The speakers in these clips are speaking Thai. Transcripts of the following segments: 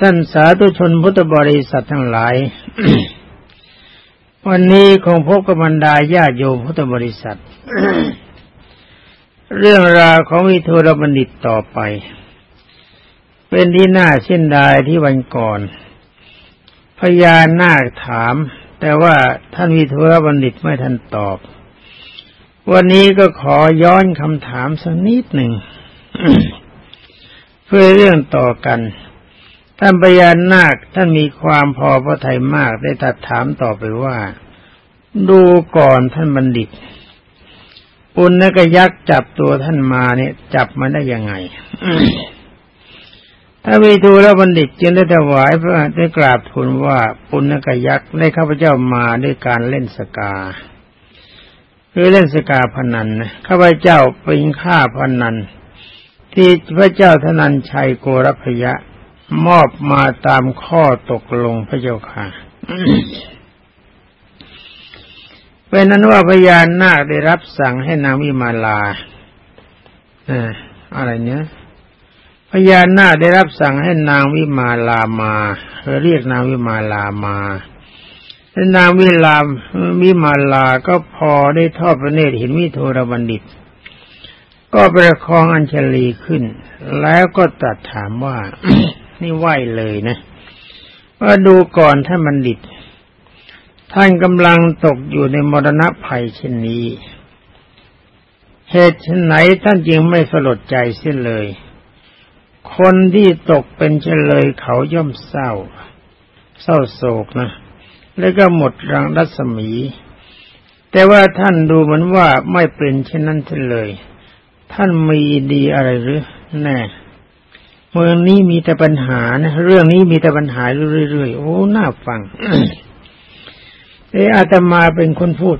ท่านสาธุชนพุทธบริษัททั้งหลาย วันนี้คงพบกับบรรดาญาโยมพุทธบริษัท เรื่องราวของวิทูรบัณฑิตต่อไป เป็นที่น่าเช่นใดที่วันก่อน พญานาคถาม แต่ว่าท่านวิทูรบัณฑิตไม่ทันตอบ วันนี้ก็ขอย้อนคำถามสักนิดหนึ่ง เพื่อเรื่องต่อกัน ท่านพญานาคท่านมีความพอพระทัยมากได้ตัดถามต่อไปว่า ดูก่อนท่านบัณฑิต ปุณณกยักษ์จับตัวท่านมาเนี่ย จับมาได้ยังไงถ้ามีทูลบัณฑิตจึงได้ถวายพระได้กราบทูลว่าปุณณกยักษ์ได้ข้าพเจ้ามาด้วยการเล่นสกาคือเล่นสกาพนันนะข้าพเจ้าเป็นข้าพนัน ที่พระเจ้าธนันชัยโกรพยะ มอบมาตามข้อตกลงพระเจ้าค่ะเป็นนั้นว่าพญานาคได้รับสั่งให้นางวิมาลาอะไรเนี้ยพญานาคได้รับสั่งให้นางวิมาลามาเรียกนางวิมาลามาและนางวิลาวิมาลาก็พอได้ทอดพระเนตรเห็นวิโทรบัณฑิต ก็ประคองอัญชลีขึ้น แล้วก็ตรัสถามว่า นี่ไหวเลยนะ ว่าดูก่อนท่านบัณฑิต ท่านกำลังตกอยู่ในมรณะภัยเช่นนี้ เหตุไหนท่านจึงไม่สลดใจเสียเลย คนที่ตกเป็นเฉลยเขาย่อมเศร้า เศร้าโศกนะ แล้วก็หมดรังรัศมี แต่ว่าท่านดูเหมือนว่าไม่เป็นเช่นนั้นเเลย ท่านมีดีอะไรหรือ แน่ เมืองนี้มีแต่ปัญหานะเรื่องนี้มีแต่ปัญหาเรื่อยๆโอ้น่าฟังเอออาตมาเป็นคนพูด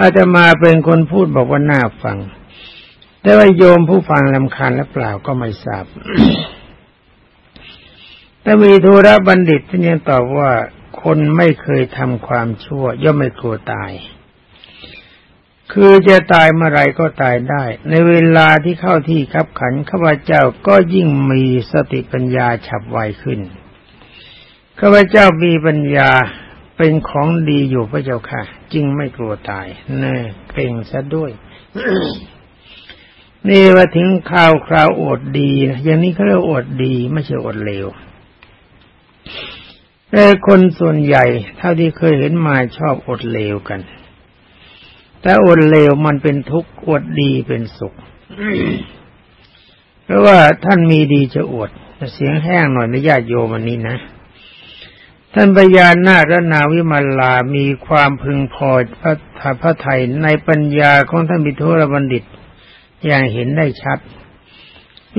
อาตมาเป็นคนพูดบอกว่าน่าฟัง แต่ว่าโยมผู้ฟังลำคาญและเปล่าก็ไม่ทราบแต่มีธุระบัณฑิตท่านยังตอบว่าคนไม่เคยทำความชั่ว ย่อมไม่กลัวตาย คือจะตายเมื่อไรก็ตายได้ ในเวลาที่เข้าที่ขับขันข้าพเจ้าก็ยิ่งมีสติปัญญาฉับไวขึ้นข้าพเจ้ามีปัญญาเป็นของดีอยู่พระเจ้าค่ะ จึงไม่กลัวตายแน่เก่งซะด้วย นี่ว่าถึงข่าวคราวอดดีนะอย่างนี้เขาเรียกอดดีไม่ใช่อดเลวแต่คนส่วนใหญ่เท่าที่เคยเห็นมาชอบอดเลวกัน แต่อดเลวมันเป็นทุกข์อดดีเป็นสุข เพราะว่าท่านมีดีจะอดเสียงแห้งหน่อยนะญาติโยมวันนี้นะ ท่านปยานาคนาวิมาลามีความพึงพอพระพระไทยในปัญญาของท่านมิทุรบัณฑิต อย่างเห็นได้ชัด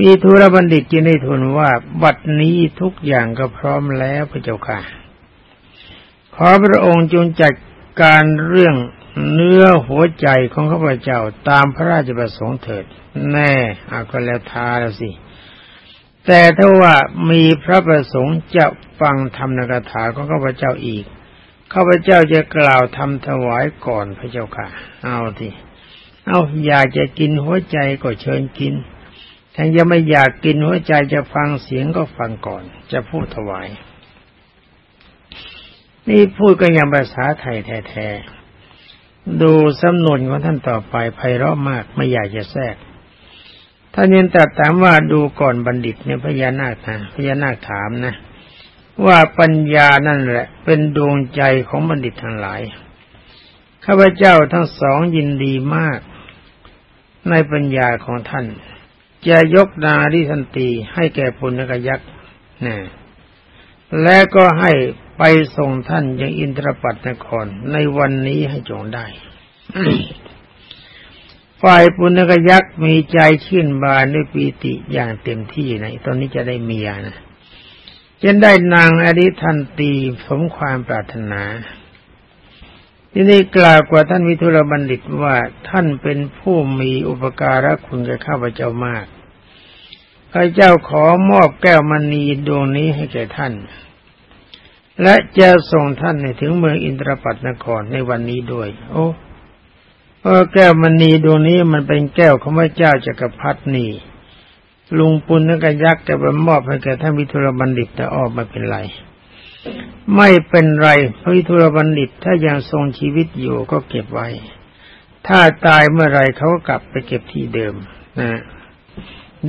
มีทุรบัณฑิตจึงได้ทูลว่า บัดนี้ทุกอย่างก็พร้อมแล้วพระเจ้าค่ะ ขอพระองค์จงจัดการเรื่อง เนื้อหัวใจของข้าพเจ้าตามพระราชประสงค์เถิด แน่อาก็แล้วทาแล้วสิ แต่ถ้าว่ามีพระประสงค์จะฟังธรรมนกถาของข้าพเจ้าอีกข้าพเจ้าจะกล่าวทำถวายก่อนพระเจ้าค่ะ เอาทีเอาอยากจะกินหัวใจก็เชิญกินถ้ายังไม่อยากกินหัวใจจะฟังเสียงก็ฟังก่อน จะพูดถวาย นี่พูดกันอย่างภาษาไทยแท้ๆ ดูสำนวนของท่านต่อไปไพเราะมากไม่อยากจะแทรกท่านยังตรัสถามว่าดูก่อนบัณฑิตเนี่ยพญานาคนะพญานาคถามนะ ว่าปัญญานั่นแหละ เป็นดวงใจของบัณฑิตทั้งหลายข้าพเจ้าทั้งสองยินดีมาก ในปัญญาของท่าน จะยกนาดิสันตีให้แก่ปุณกยักษ์นะและก็ให้ ไปส่งท่านยังอินทรปัตนครในวันนี้ให้จงได้ ฝ่ายปุณกยักษ์มีใจชื่นบานด้วยปีติอย่างเต็มที่นะตอนนี้จะได้เมียนะจะได้นางอริทันตีสมความปรารถนา ที่นี้กล่าวกว่าท่านวิทุรบัณฑิตว่าท่านเป็นผู้มีอุปการะคุณแก่ข้าพเจ้ามากข้าเจ้าขอมอบแก้วมณีดวงนี้ให้แก่ท่าน และจะส่งท่านถึงเมืองอินทรปัตนครในวันนี้ด้วย โอ้พราแก้วมณีดวงนี้มันเป็นแก้วของพระเจ้าจักรพรรดินี่ลุงปุณกยักษ์จะไปมอบให้แกท่านวิทุรบัณฑิตแต่ออกมาเป็นไร ไม่เป็นไรพระวิทุรบัณฑิตถ้ายังทรงชีวิตอยู่ก็เก็บไว้ ถ้าตายเมื่อไรเขาก็กลับไปเก็บที่เดิมนะ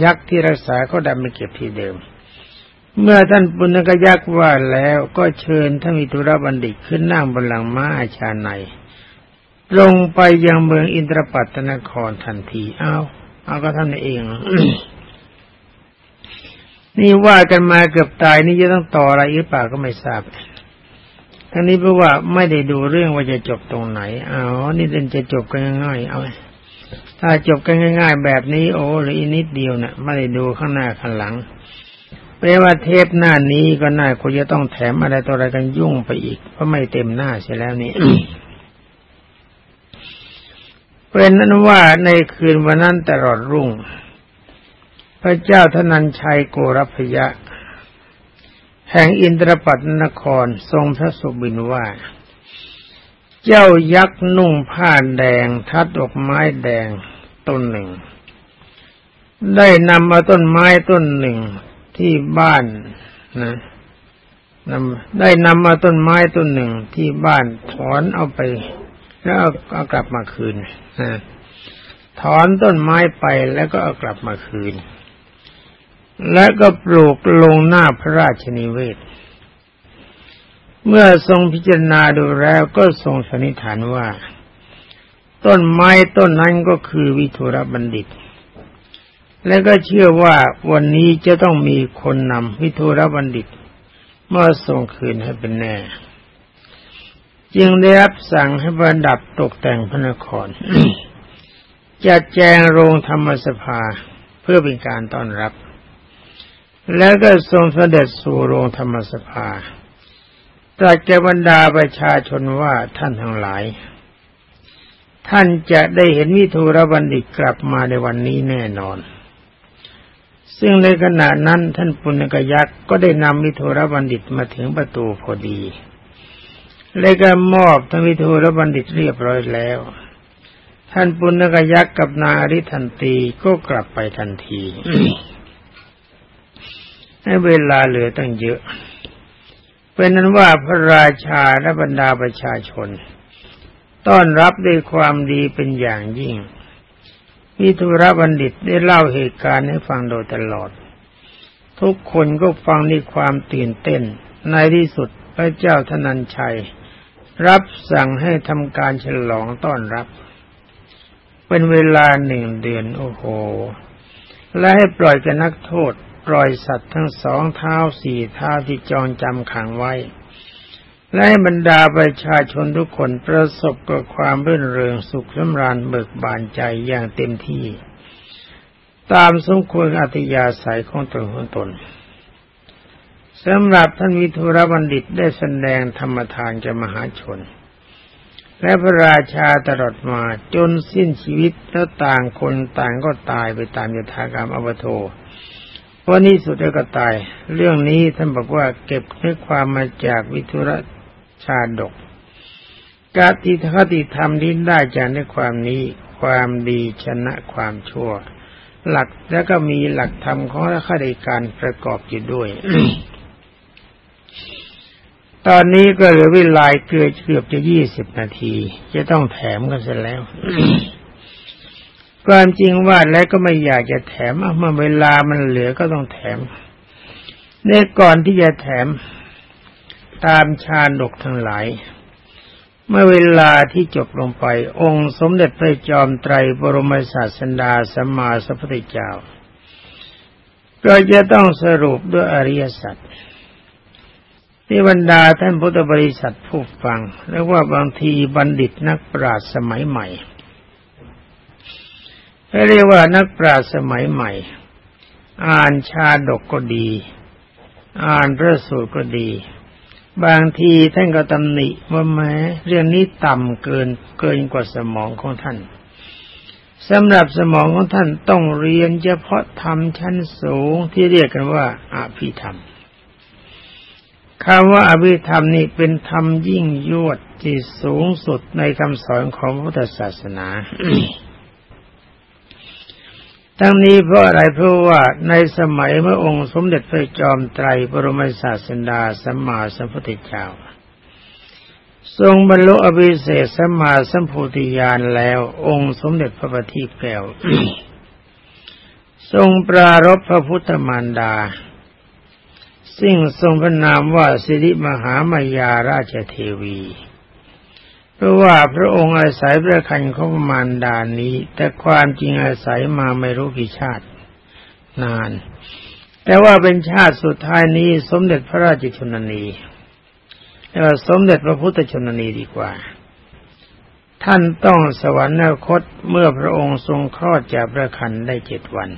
ยักษ์ที่รักษาเขาดันไปเก็บที่เดิม เมื่อท่านปุณกยักษ์ว่าแล้วก็เชิญท่านวิทุรบัณฑิตขึ้นนั่งบนหลังม้าอาชาในลงไปยังเมืองอินทรปัตนครทันที เอาเอาก็ท่านเอง นี่ว่ากันมาเกือบตายนี่จะต้องต่ออะไรหรือเปล่าก็ไม่ทราบทั้งนี้เพราะว่าไม่ได้ดูเรื่องว่าจะจบตรงไหนอ๋อนี่เดินจะจบกันง่ายๆเอาถ้าจบกันง่าย ๆ แบบนี้ โอ้หรืออีนิดเดียวนะ่ะ ไม่ได้ดูข้างหน้าข้างหลัง แปลว่าเทปหน้านี้ก็น่าคุณจะต้องแถมอะไรตัวอะไรกันยุ่งไปอีก เพราะไม่เต็มหน้าเสียแล้วนี่เป็นนั้นว่าในคืนวันนั้นตลอดรุ่ง พระเจ้าธนัญชัยโกรพยะ แห่งอินทรปัตนครทรงพระสุบินว่า เจ้ายักษ์นุ่งผ้าแดง ทัดดอกไม้แดงต้นหนึ่ง ได้นำมาต้นไม้ต้นหนึ่ง ที่บ้านนะนำได้นำมาต้นไม้ต้นหนึ่งที่บ้านถอนเอาไป แล้วเอากลับมาคืนนะถอนต้นไม้ไปแล้วก็เอากลับมาคืน และก็ปลูกลงหน้าพระราชนิเวศ เมื่อทรงพิจารณาดูแล้วก็ทรงสันนิษฐานว่า ต้นไม้ต้นนั้นก็คือวิทุรบัณฑิต และก็เชื่อว่าวันนี้จะต้องมีคนนำวิทุรบัณฑิตมาส่งคืนให้เป็นแน่ จึงได้รับสั่งให้บรรดับตกแต่งพระนคร จัดแจงโรงธรรมสภาเพื่อเป็นการต้อนรับ แล้วก็ทรงเสด็จสู่โรงธรรมสภาตรัสแก่บรรดาประชาชนว่าท่านทั้งหลาย ท่านจะได้เห็นวิทูรบัณฑิตกลับมาในวันนี้แน่นอน ซึ่งในขณะนั้นท่านปุณกยักษ์ก็ได้นำวิทูรบัณฑิตมาถึงประตูพอดีเลยก็มอบท่านวิทูรบัณฑิตเรียบร้อยแล้ว ท่านปุณกยักษ์กับนาริทันตีก็กลับไปทันทีให้เวลาเหลือตั้งเยอะเป็นนั้นว่าพระราชาและบรรดาประชาชน ต้อนรับด้วยความดีเป็นอย่างยิ่ง มิธุระบัณฑิตได้เล่าเหตุการณ์ให้ฟังโดยตลอด ทุกคนก็ฟังด้วยความตื่นเต้น ในที่สุดพระเจ้าธนัญชัย รับสั่งให้ทำการฉลองต้อนรับ เป็นเวลาหนึ่งเดือนโอ้โห และให้ปล่อยกับนักโทษ ปล่อยสัตว์ทั้งสองเท้าสี่เท้าที่จองจำขังไว้ และบรรดาประชาชนทุกคนประสบกับความรื่นเริงสุขสำราญเบิกบานใจอย่างเต็มที่ ตามสมควรอัตยาศัยของตนของตนสำหรับท่านวิทุรบัณฑิตได้แสดงธรรมทานแก่มหาชน และพระราชาตลอดมาจนสิ้นชีวิตแล้วต่างคนต่างก็ตายไปตามยถากรรมอวโทพราะนี้สุดแล้วก็ตาย เรื่องนี้ท่านบอกว่าเก็บเนื้อความมาจากวิทุระ ชาดกกาติคติธรรมที่ได้จากในความนี้ความดีชนะความชั่ว หลักแล้วก็มีหลักธรรมของพระคดีการประกอบอยู่ด้วย ตอนนี้ก็เหลือเวลาเกือบเกือบจะยี่สิบนาที จะต้องแถมกันเสร็จแล้วความจริงว่าแล้วก็ไม่อยากจะแถมเมื่อเวลามันเหลือก็ต้องแถมในก่อนที่จะแถม ตามชาดกทั้งหลาย เมื่อเวลาที่จบลงไป องค์สมเด็จพระจอมไตรบรมศาสดาสัมมาสัพพุทธเจ้า ก็จะต้องสรุปด้วยอริยสัจที่บรรดาท่านพุทธบริษัทผู้ฟังเรียกว่าบางทีบัณฑิตนักปราชญ์สมัยใหม่เรียกว่านักปราชญ์สมัยใหม่ อ่านชาดกก็ดี อ่านพระสูตรก็ดี บางทีท่านก็ตำหนิว่าแม้เรื่องนี้ต่ำเกินเกินกว่าสมองของท่านสำหรับสมองของท่านต้องเรียนเฉพาะธรรมชั้นสูงที่เรียกกันว่าอภิธรรมคำว่าอภิธรรมนี่เป็นธรรมยิ่งยวดที่สูงสุดในคำสอนของพุทธศาสนา ทั้งนี้เพราะอะไรเพราะว่าในสมัยเมื่อองค์สมเด็จพระจอมไตรบรมศาสดาสัมมาสัมพุทธเจ้า ทรงบรรลุอภิเศษสัมมาสัมพุทธิญาณแล้ว องค์สมเด็จพระบัณฑิตแก้วทรงปรารบพระพุทธมารดา ซึ่งทรงพระนามว่าสิริมหามายาราชเทวี เพราะว่าพระองค์อาศัยพระคันของมารดานนี้ แต่ความจริงอาศัยมาไม่รู้กี่ชาตินาน แต่ว่าเป็นชาติสุดท้ายนี้สมเด็จพระราชชนนีเรียกว่าสมเด็จพระพุทธชนนีดีกว่า ท่านต้องสวรรคตเมื่อพระองค์ทรงคลอดจากพระคันได้เจ็ดวัน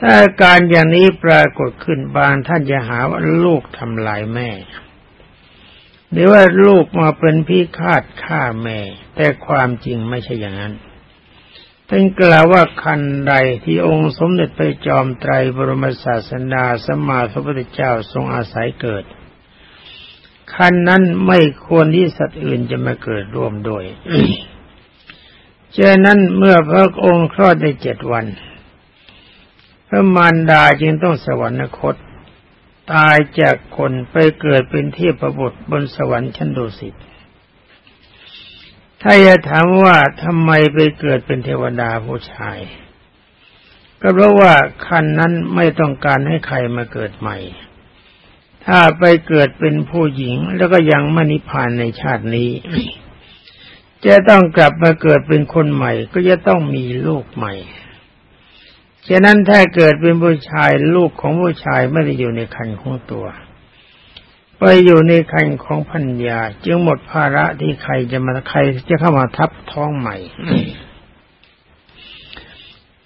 ถ้าการอย่างนี้ปรากฏขึ้นบางท่านจะหาว่าลูกทำลายแม่ หรือว่าลูกมาเป็นพิฆาตฆ่าแม่ แต่ความจริงไม่ใช่อย่างนั้นท่านกล่าวว่าคันใดที่องค์สมเด็จพระจอมไตรบรมศาสดาสมมาพระพุทธเจ้าทรงอาศัยเกิด คันนั้นไม่ควรที่สัตว์อื่นจะมาเกิดร่วมด้วยเช่นนั้นเมื่อพระองค์คลอดได้เจ็ดวัน พระมารดาจึงต้องสวรรคต ตายจากคนไปเกิดเป็นเทพประบุบนสวรรค์ชั้นดุสิตถ้าจะถามว่าทำไมไปเกิดเป็นเทวดาผู้ชาย ก็เพราะว่าคันนั้นไม่ต้องการให้ใครมาเกิดใหม่ ถ้าไปเกิดเป็นผู้หญิงแล้วก็ยังไม่นิพพานในชาตินี้ จะต้องกลับมาเกิดเป็นคนใหม่ ก็จะต้องมีลูกใหม่ ฉะนั้นถ้าเกิดเป็นผู้ชายลูกของผู้ชายไม่ได้อยู่ในคันของตัว ไปอยู่ในคันของพัญญา จึงหมดภาระที่ใครจะมาใครจะเข้ามาทับท้องใหม่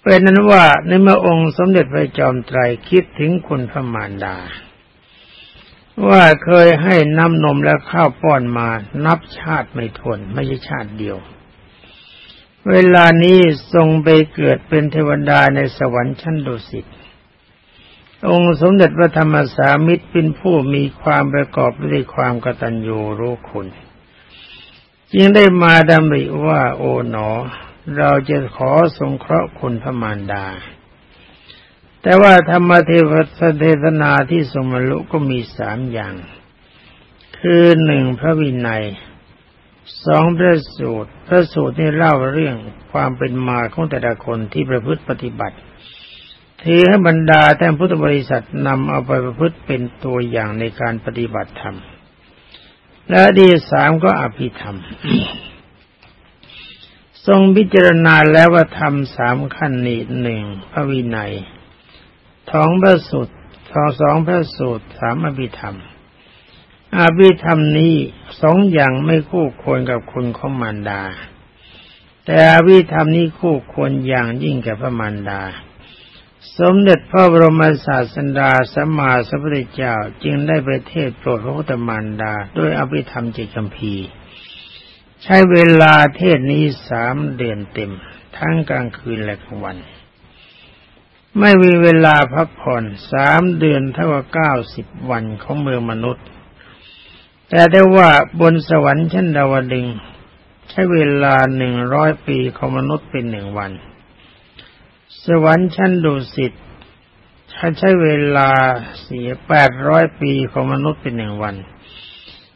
เป็นนั้นว่าในเมื่อองค์สมเด็จพระจอมไตรคิดถึงคุณพระมารดา ว่าเคยให้น้ำนมและข้าวป้อนมานับชาติไม่ทนไม่ใช่ชาติเดียว เวลานี้ทรงไปเกิดเป็นเทวดาในสวรรค์ชั้นดุสิต องค์สมเด็จพระธรรมสามิตรเป็นผู้มีความประกอบด้วยความกตัญญูรู้คุณ จึงได้มาดำริว่าโอ๋หนอ เราจะขอสงเคราะห์คุณพระมารดา แต่ว่าธรรมเทวเทศนาที่สมรุก็มีสามอย่าง คือหนึ่งพระวินัย สองพระสูตร พระสูตรนี่เล่าเรื่องความเป็นมาของแต่ละคนที่ประพฤติปฏิบัติถือให้บรรดาแท่นพุทธบริษัทนำเอาไปประพฤติเป็นตัวอย่างในการปฏิบัติธรรม และดีสามก็อภิธรรม ทรงพิจารณาแล้วว่าทำสามขั้นนี้หนึ่งพระวินัยท้องพระสูตรทองสองพระสูตรสามอภิธรรม อาภิธรรมนี้สองอย่างไม่คู่ควรกับคุณของมารดา แต่อาภิธรรมนี้คู่ควรอย่างยิ่งกับพระมารดา สมเด็จพระบรมศาสดาสัมมาสัมพุทธเจ้าจึงได้ไปเทศโปรดพระพุทธมารดาด้วยอภิธรรมจิตคำพีใช้เวลาเทศนี้สามเดือนเต็ม ทั้งกลางคืนและกลางวัน ไม่มีเวลาพักผ่อนสามเดือนเท่ากับเก้าสิบวันของเมืองมนุษย์ แต่ได้ว่าบนสวรรค์ชั้นดาวดึง ใช้เวลาหนึ่งร้อยปีของมนุษย์เป็นหนึ่งวัน สวรรค์ชั้นดุสิตใช้เวลาเสียแปดร้อยปีของมนุษย์เป็นหนึ่งวัน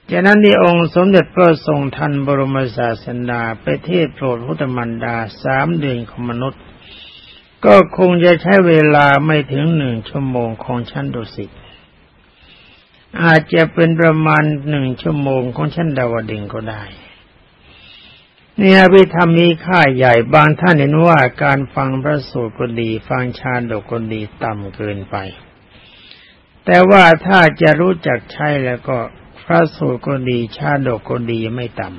จากนั้นที่องค์สมเด็จพระทรงทันบรมศาสดาไปเทศโปรดพุทธมันดาสามเดือนของมนุษย์ ก็คงจะใช้เวลาไม่ถึงหนึ่งชั่วโมงของชั้นดุสิต อาจจะเป็นประมาณหนึ่งชั่วโมงของชั้นดาวดึงก็ได้ เนี่ยพิธรรมมีค่าใหญ่บางท่านเห็นว่าการฟังพระสูตรก็ดี ฟังชาดกก็ดีต่ำเกินไป แต่ว่าถ้าจะรู้จักใช้แล้วก็พระสูตรก็ดีชาดกก็ดีไม่ต่ำ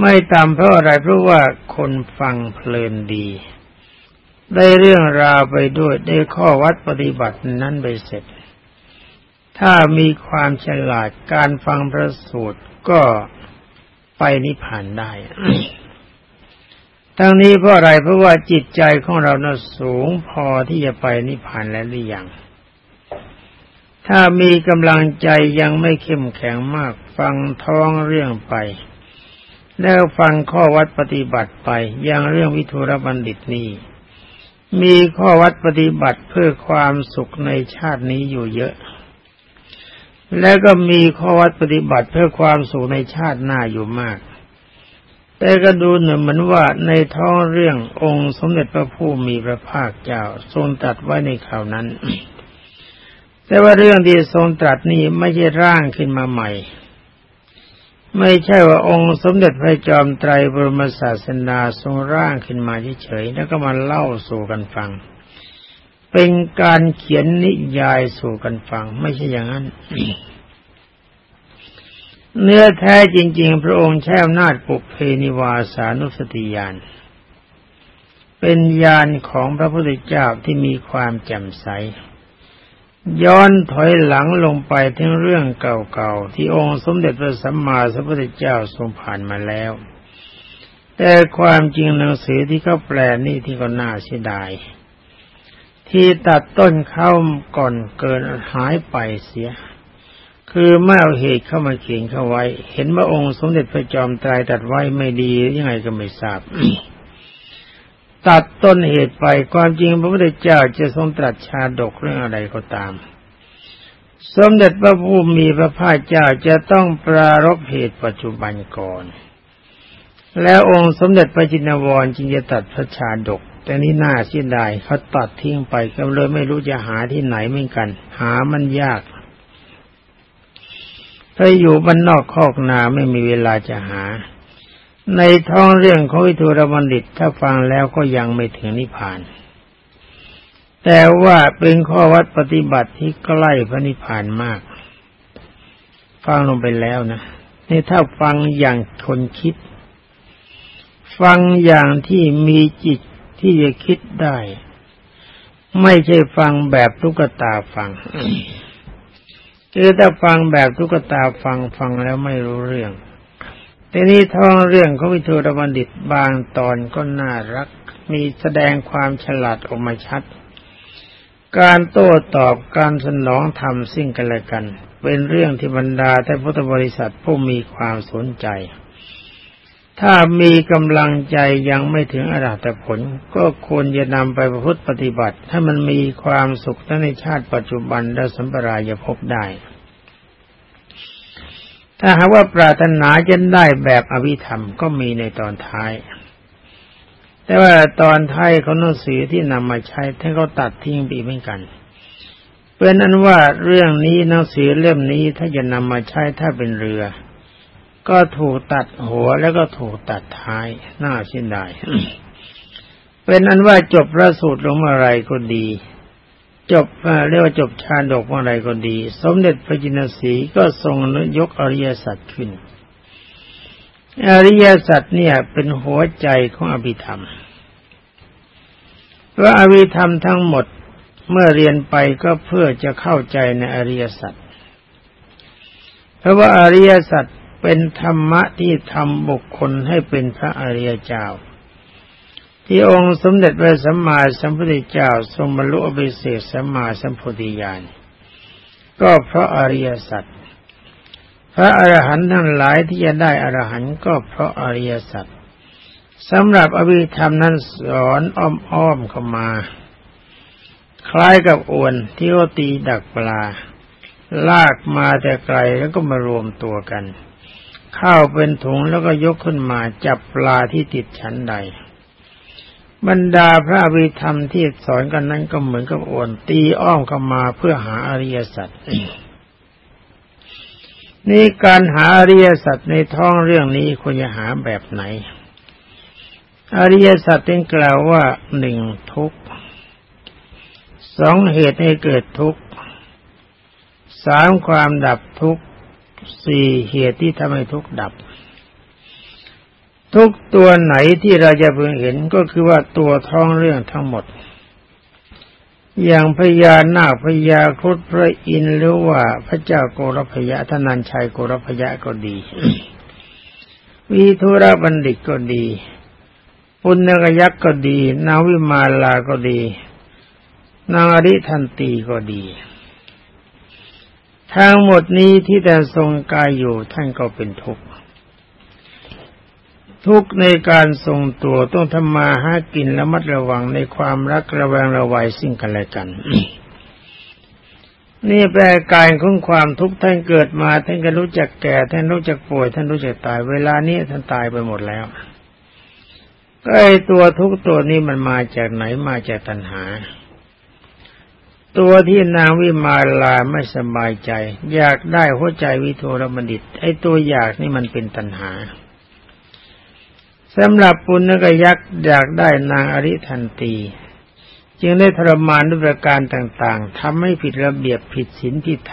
ไม่ต่ำเพราะอะไรเพราะว่าคนฟังเพลินดี ได้เรื่องราวไปด้วยได้ข้อวัดปฏิบัตินั้นไปเสร็จ ถ้ามีความฉลาดการฟังพระสูตรก็ไปนิพพานได้ ทั้งนี้เพราะอะไรเพราะว่าจิตใจของเรานะ่ะสูงพอที่จะไปนิพพานแล้วหรือยัง ถ้ามีกำลังใจยังไม่เข้มแข็งมาก ฟังท้องเรื่องไป แล้วฟังข้อวัดปฏิบัติไป อย่างเรื่องวิทุรบัณฑิตนี้มีข้อวัดปฏิบัติเพื่อความสุขในชาตินี้อยู่เยอะ แล้วก็มีข้อวัดปฏิบัติเพื่อความสุขในชาติหน้าอยู่มาก แต่ก็ดูเหมือนว่าในท้องเรื่ององค์สมเด็จพระผู้มีพระภาคเจ้าทรงตรัสไว้ในข่าวนั้น แต่ว่าเรื่องที่ทรงตรัสนี้ไม่ใช่ร่างขึ้นมาใหม่ ไม่ใช่ว่าองค์สมเด็จพระจอมไตรบรมศาสนาทรงร่างขึ้นมาเฉยๆแล้วก็มาเล่าสู่กันฟัง เป็นการเขียนนิยายสู่กันฟัง ไม่ใช่อย่างนั้น เนื้อแท้จริง ๆ พระองค์ใช้อำนาจปุเพนิวาสานุสติญาณเป็นญาณของพระพุทธเจ้าที่มีความแจ่มใส ย้อนถอยหลังลงไปถึงเรื่องเก่าๆ ที่องค์สมเด็จพระสัมมาสัมพุทธเจ้าทรงผ่านมาแล้ว แต่ความจริงหนังสือที่เขาแปลนี่ที่ก็น่าเสียดาย ที่ตัดต้นเข้าก่อนเกินหายไปเสีย คือไม่เอาเหตุเข้ามาเขียนเข้าไว้ เห็นว่าองค์สมเด็จพระจอมไตรตัดไว้ไม่ดียังไงก็ไม่ทราบ ตัดต้นเหตุไปความจริงพระพุทธเจ้าจะทรงตรัสชาดกเรื่องอะไรก็ตาม สมเด็จพระผู้มีพระภาคเจ้าจะต้องปรารบเหตุปัจจุบันก่อนแล้วองค์สมเด็จพระจินวรจึงจะตัดพระชาดก แต่นี่น่าเสียดายเขาตัดทิ้งไปก็เลยไม่รู้จะหาที่ไหนเหมือนกัน หามันยากถ้าอยู่บ้านนอกคอกนาไม่มีเวลาจะหา ในท้องเรื่องของวิทูรบัณฑิตถ้าฟังแล้วก็ยังไม่ถึงนิพพาน แต่ว่าเป็นข้อวัดปฏิบัติที่ใกล้พระนิพพานมาก ฟังลงไปแล้วนะนี่ถ้าฟังอย่างคนคิด ฟังอย่างที่มีจิต ที่จะคิดได้ ไม่ใช่ฟังแบบทุกตาฟังคือถ้าฟังแบบทุกตาฟังฟังแล้วไม่รู้เรื่องทีนี้ท้องเรื่องของวิทูรบัณฑิตบางตอนก็น่ารัก มีแสดงความฉลาดออกมาชัด การโต้ตอบการสนองธรรมสิ่งกันและกัน เป็นเรื่องที่บรรดาท่านพุทธบริษัทผู้มีความสนใจ ถ้ามีกำลังใจยังไม่ถึงอรหัตผล ก็ควรจะนำไปประพฤติปฏิบัติ ถ้ามันมีความสุขทั้งในชาติปัจจุบันและสัมปรายภพได้ ถ้าหากว่าปรารถนาจะได้แบบอวิธรรมก็มีในตอนท้าย แต่ว่าตอนท้ายเขาหนังสือที่นำมาใช้ท่านเขาตัดทิ้งไปเหมือนกันเป็นนั้นว่าเรื่องนี้หนังสือเล่มนี้ถ้าจะนำมาใช้ถ้าเป็นเรือ ก็ถูกตัดหัวแล้วก็ถูกตัดท้ายน่าเสียดายเป็นนั้นว่าจบพระสูตรลงเมื่อไรก็ดี จบเรียกว่าจบชาดกอะไรก็ดี สมเด็จพระจินสีก็ทรงยกอริยสัจขึ้น อริยสัจเนี่ยเป็นหัวใจของอภิธรรมเพราะอภิธรรมทั้งหมดเมื่อเรียนไปก็เพื่อจะเข้าใจในอริยสัจเพราะว่าอริยสัจ เป็นธรรมะที่ทำบุคคลให้เป็นพระอริยเจ้า ที่องค์สมเด็จพระสัมมาสัมพุทธเจ้าทรงบรรลุอภิเศษสัมมาสัมพุทธิญาณก็เพราะอริยสัจพระอรหันต์ทั้งหลายที่จะได้อรหันต์ก็เพราะอริยสัจสำหรับอภิธรรมนั้นสอนอ้อมๆเข้ามา คล้ายกับอวนที่เขาตีดักปลา ลากมาแต่ไกลแล้วก็มารวมตัวกัน ข้าวเป็นถุงแล้วก็ยกขึ้นมาจับปลาที่ติดชั้นใด บรรดาพระวิธรรมที่สอนกันนั้นก็เหมือนกับโอนตีอ้อมเข้ามาเพื่อหาอริยสัจนี่การหาอริยสัจในท้องเรื่องนี้ควรจะหาแบบไหน อริยสัจเป็นกล่าวว่าหนึ่งทุกสองเหตุให้เกิดทุกสามความดับทุก สี่เหตุที่ทำให้ทุกข์ดับ ทุกตัวไหนที่เราจะเพิ่งเห็นก็คือว่าตัวท้องเรื่องทั้งหมด อย่างพญานาคพญาครุฑพระอินทร์หรือว่าพระเจ้าโกรพยะทนันชัยโกรพยะก็ดีวีธุระบัณฑิตก็ดีปุณณกยักษ์ก็ดี นาวิมาลาก็ดี นางอริทันตีก็ดี ทั้งหมดนี้ที่แต่ทรงกายอยู่ท่านก็เป็นทุกข์ทุกในการทรงตัวต้องทำมาหากินและมัดระวังในความรักระแวงระวัยสิ่งกันและกัน นี่แปลการของความทุกข์ท่านเกิดมาท่านก็รู้จักแก่ท่านรู้จักป่วยท่านรู้จักตาย เวลานี้ท่านตายไปหมดแล้ว ก็ไอตัวทุกตัวนี้มันมาจากไหนมาจากตัณหา ตัวที่นางวิมาลาไม่สบายใจ อยากได้หัวใจวิโทรบัณฑิต ไอตัวอยากนี่มันเป็นตัณหาสำหรับปุณกยักษ์อยากได้นางอริทันตี จึงได้ทรมานด้วยประการต่างๆทำให้ผิดระเบียบผิดศีลที่ท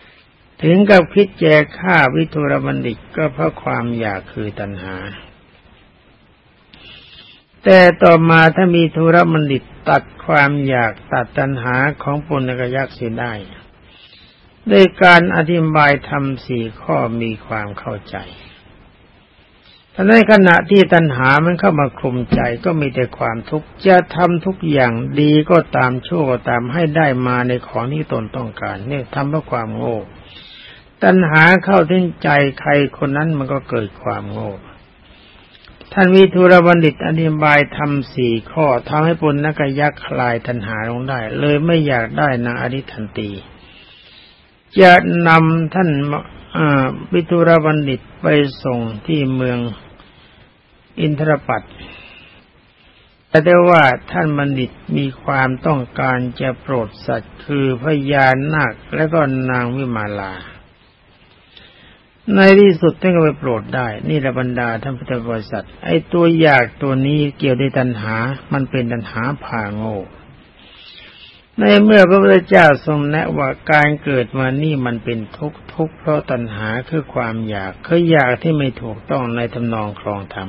ำถึงกับคิดแจกฆ่าวิทุรบัณฑิตก็เพราะความอยากคือตัณหา แต่ต่อมาถ้ามีทุรบัณฑิตตัดความอยากตัดตัณหาของปุณกยักษ์เสียได้ด้วยการอธิบายทำสี่ข้อมีความเข้าใจแต่ในขณะที่ตัณหามันเข้ามาคลุมใจก็มีแต่ความทุกข์ จะทำทุกอย่างดีก็ตามชั่วก็ตามให้ได้มาในของที่ตนต้องการเนี่ยทำเพราะความโง่ ตัณหาเข้าถึงใจใครคนนั้นมันก็เกิดความโง่ ท่านวิทูรบัณฑิตอธิบายทำสี่ข้อทำให้ปุณณกยักษ์คลายตัณหาลงได้ เลยไม่อยากได้นางอริทันตี จะนำท่านวิทูรบัณฑิตไปส่งที่เมืองอินทรปัตแต่ได้ว่าท่านบัณฑิตมีความต้องการจะโปรดสัตว์คือพญานาคและก็นางวิมาลา ในที่สุดท่านก็ไปโปรดได้ นี่ระบรรดาท่านพุทธบริษัท ไอ้ตัวอยากตัวนี้เกี่ยวในตัณหา มันเป็นตัณหาผ่าโง่ในเมื่อพระพุทธเจ้าทรงแนะว่าการเกิดมานี่มันเป็นทุกข์ทุกข์เพราะตัณหาคือความอยากคืออยากที่ไม่ถูกต้องในทำนองครองธรรม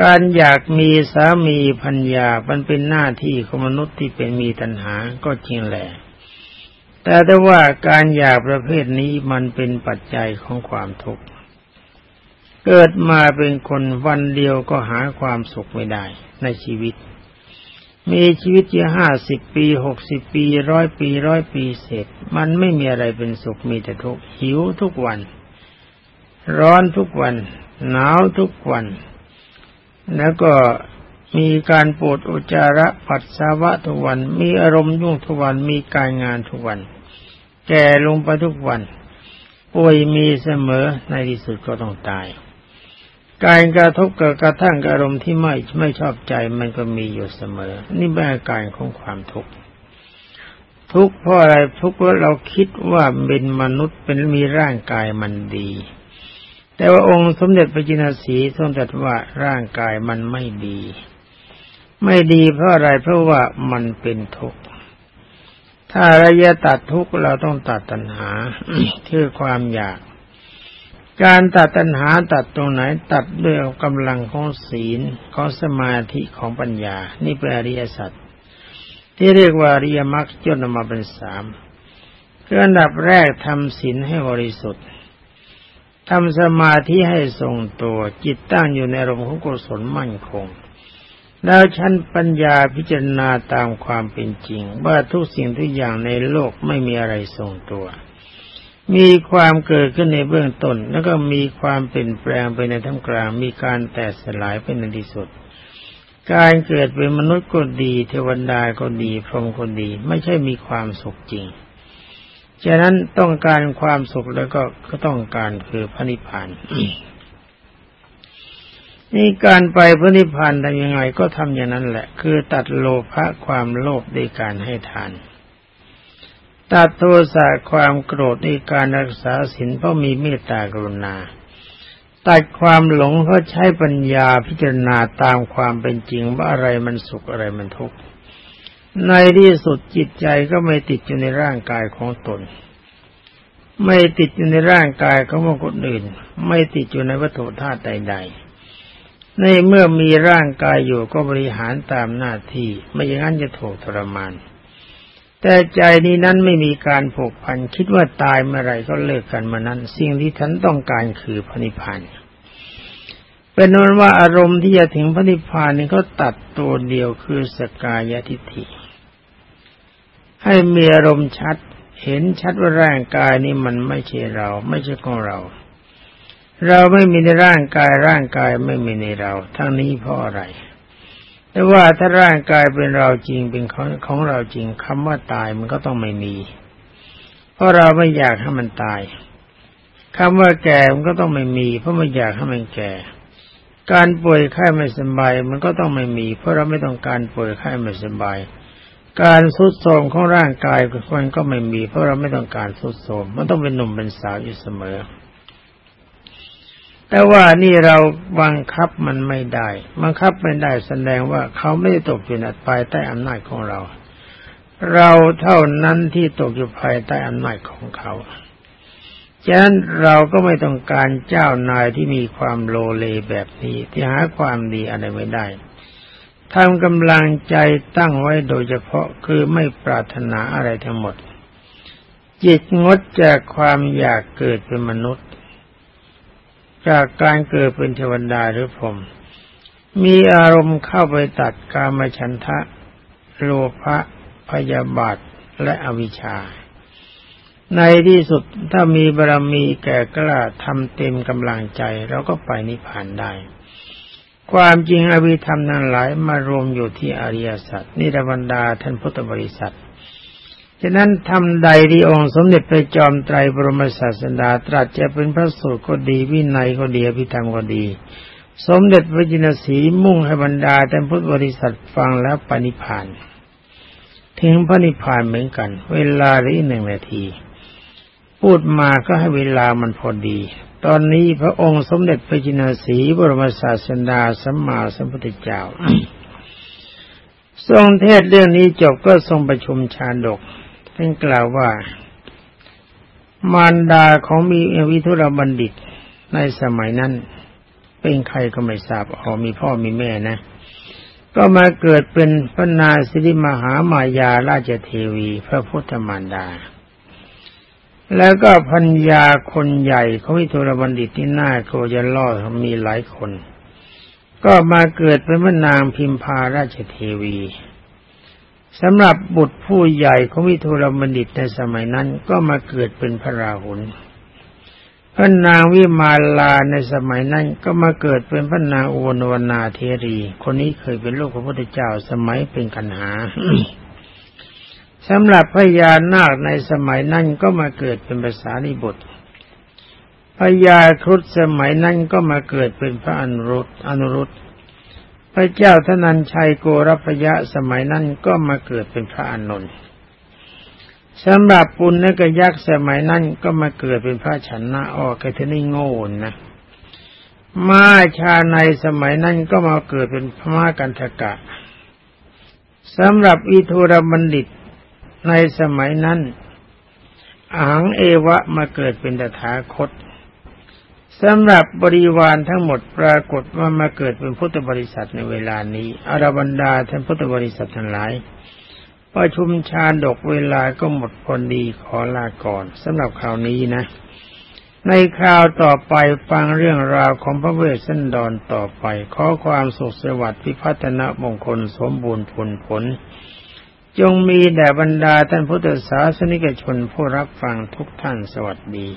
การอยากมีสามีพัญญามันเป็นหน้าที่ของมนุษย์ที่เป็นมีตัณหาก็จริงแหละ แต่ได้ว่าการอยากประเภทนี้มันเป็นปัจจัยของความทุกข์ เกิดมาเป็นคนวันเดียวก็หาความสุขไม่ได้ในชีวิต มีชีวิตยี่ห้าสิบปีหกสิบปีร้อยปีร้อยปีเสร็จ มันไม่มีอะไรเป็นสุขมีแต่ทุกข์หิวทุกวัน ร้อนทุกวัน หนาวทุกวัน แล้วก็ มีการปวดอุจจาระปัสสาวะทุกวัน มีอารมณ์ยุ่งทุกวัน มีการงานทุกวัน แก่ลงไปทุกวัน ป่วยมีเสมอ ในที่สุดก็ต้องตาย การกระทบกับกระทั่งอารมณ์ที่ไม่ไม่ชอบใจมันก็มีอยู่เสมอ นี่เป็นอาการของความทุกข์ ทุกข์เพราะอะไร ทุกข์เพราะเราคิดว่าเป็นมนุษย์เป็นมีร่างกายมันดี แต่ว่าองค์สมเด็จพระจินสีทรงตรัสว่าร่างกายมันไม่ดี ไม่ดีเพราะอะไรเพราะว่ามันเป็นทุกข์ถ้าระยะตัดทุกข์เราต้องตัดตัณหาคือความอยาก การตัดตัณหาตัดตรงไหนตัดด้วยกำลังของศีลของสมาธิของปัญญา นี่เป็นอริยสัจที่เรียกว่าอริยมรรคจนมาเป็นสามคืออันดับแรกทำศีลให้บริสุทธิ์ทำสมาธิให้ทรงตัวจิตตั้งอยู่ในอารมณ์ของกุศลมั่นคง แล้วชั้นปัญญาพิจารณาตามความเป็นจริง ว่าทุกสิ่งทุกอย่างในโลกไม่มีอะไรทรงตัว มีความเกิดขึ้นในเบื้องต้น แล้วก็มีความเปลี่ยนแปลงไปในท่ามกลาง มีการแตกสลายไปในที่สุด การเกิดเป็นมนุษย์ก็ดี เทวดาก็ดีพรหมก็ดี ไม่ใช่มีความสุขจริง ฉะนั้นต้องการความสุขแล้วก็ก็ต้องการคือพระนิพพาน นี่การไปพระนิพพานทำยังไงก็ทำอย่างนั้นแหละ คือตัดโลภะความโลภด้วยการให้ทาน ตัดโทสะความโกรธด้วยการรักษาศีลเพราะมีเมตตากรุณา ตัดความหลงเพราะใช้ปัญญาพิจารณาตามความเป็นจริงว่าอะไรมันสุขอะไรมันทุกข์ในที่สุดจิตใจก็ไม่ติดอยู่ในร่างกายของตน ไม่ติดอยู่ในร่างกายของคนอื่น ไม่ติดอยู่ในวัตถุธาตุใด ๆ ในเมื่อมีร่างกายอยู่ก็บริหารตามหน้าที่ ไม่อย่างนั้นจะถูกทรมาน แต่ใจนี้นั้นไม่มีการผูกพันคิดว่าตายเมื่อไรก็เลิกกันมานั้น สิ่งที่ฉันต้องการคือพระนิพพานเป็นนั้นว่าอารมณ์ที่จะถึงพระนิพพานนี่ก็ตัดตัวเดียวคือสกายทิฏฐิ ให้มีอารมณ์ชัด เห็นชัดว่าร่างกายนี้มันไม่ใช่เรา ไม่ใช่ของเรา เราไม่มีในร่างกายร่างกายไม่มีในเรา ทั้งนี้เพราะอะไรแต่ว่าถ้าร่างกายเป็นเราจริงเป็นของของเราจริงคำว่าตายมันก็ต้องไม่มี เพราะเราไม่อยากให้มันตายคำว่าแก่มันก็ต้องไม่มี เพราะไม่อยากให้มันแก่ การป่วยไข้ไม่สบายมันก็ต้องไม่มี เพราะเราไม่ต้องการป่วยไข้ไม่สบาย การสุดโทมของร่างกายมันก็ไม่มี เพราะเราไม่ต้องการสุดโทมมันต้องเป็นหนุ่มเป็นสาวอยู่เสมอ แต่ว่านี่เราบังคับมันไม่ได้ บังคับไม่ได้แสดงว่าเขาไม่ได้ตกอยู่ในภายใต้อำนาจของเรา เราเท่านั้นที่ตกอยู่ภายใต้อำนาจของเขาฉะนั้นเราก็ไม่ต้องการเจ้านายที่มีความโลเลแบบนี้ ที่หาความดีอะไรไม่ได้ทำกำลังใจตั้งไว้โดยเฉพาะคือไม่ปรารถนาอะไรทั้งหมด จิตงดจากความอยากเกิดเป็นมนุษย์ จากการเกิดเป็นเทวดาหรือพรหมมีอารมณ์เข้าไปตัดกามฉันทะ โลภะพยาบาทและอวิชชา ในที่สุดถ้ามีบารมีแก่กล้าทำเต็มกำลังใจเราก็ไปนิพพานได้ ความจริงอวิธรรมนั้นหลายมารวมอยู่ที่อริยสัจนิรบรรดาท่านพุทธบริษัท ฉะนั้นทำใดที่องค์สมเด็จพระจอมไตรบรมศาสดาตรัสจะเป็นพระสูตรก็ดีวินัยก็ดีอภิธรรมก็ดี สมเด็จพระจินสีมุ่งให้บรรดาท่านพุทธบริษัทฟังแล้วปณิพานถึงพระนิพพานเหมือนกัน เวลาหรือหนึ่งนาที พูดมาก็ให้เวลามันพอดี ตอนนี้พระองค์สมเด็จพระจินสีบรมศาสดาสัมมาสัมพุทธเจ้า ทรงเทศเรื่องนี้จบก็ทรงประชุมชาดก ท่านกล่าวว่า มารดาของมีวิทุรบัณฑิตในสมัยนั้น เป็นใครก็ไม่ทราบอ๋อมีพ่อมีแม่นะ ก็มาเกิดเป็นพระนาสิริมหามายาราชเทวี พระพุทธมารดา แล้วก็พัญญาคนใหญ่เขาวิทุรบัณฑิตที่หน้าโกจะล่อมีหลายคน ก็มาเกิดเป็นพระนางพิมพาราชเทวี สำหรับบุตรผู้ใหญ่ของวิทุรบัณฑิตในสมัยนั้นก็มาเกิดเป็นพระราหุลพระนางวิมาลาในสมัยนั้นก็มาเกิดเป็นพระนางอุวนวนาเทรี คนนี้เคยเป็นลูกพระพุทธเจ้าสมัยเป็นกันหาสำหรับพญานาคในสมัยนั้นก็มาเกิดเป็นภาษานิบุตรพญาครุฑสมัยนั้นก็มาเกิดเป็นพระอนุรุตอนุรุต พระเจ้าธนัญชัยโกรพยะสมัยนั้นก็มาเกิดเป็นพระอานนท์สำหรับปุณณกยักษ์สมัยนั้นก็มาเกิดเป็นพระชนะออกแค่ทนี่โง่นะมาชาในสมัยนั้นก็มาเกิดเป็นพระมากันทกะสำหรับอิทุรบัณฑิตในสมัยนั้นอังเอวะมาเกิดเป็นตถาคต สำหรับบริวารทั้งหมดปรากฏว่ามาเกิดเป็นพุทธบริษัทในเวลานี้อรบันดาท่านพุทธบริษัททั้งหลายประชุมชาดกเวลาก็หมดพอดีขอลาก่อนสำหรับคราวนี้นะ ในคราวต่อไปฟังเรื่องราวของพระเวสสันดรต่อไป ขอความสุขสวัสดิ์พิพัฒนมงคลสมบูรณ์ผลผล จงมีแด่บรรดาท่านพุทธศาสนิกชนผู้รับฟังทุกท่านสวัสดี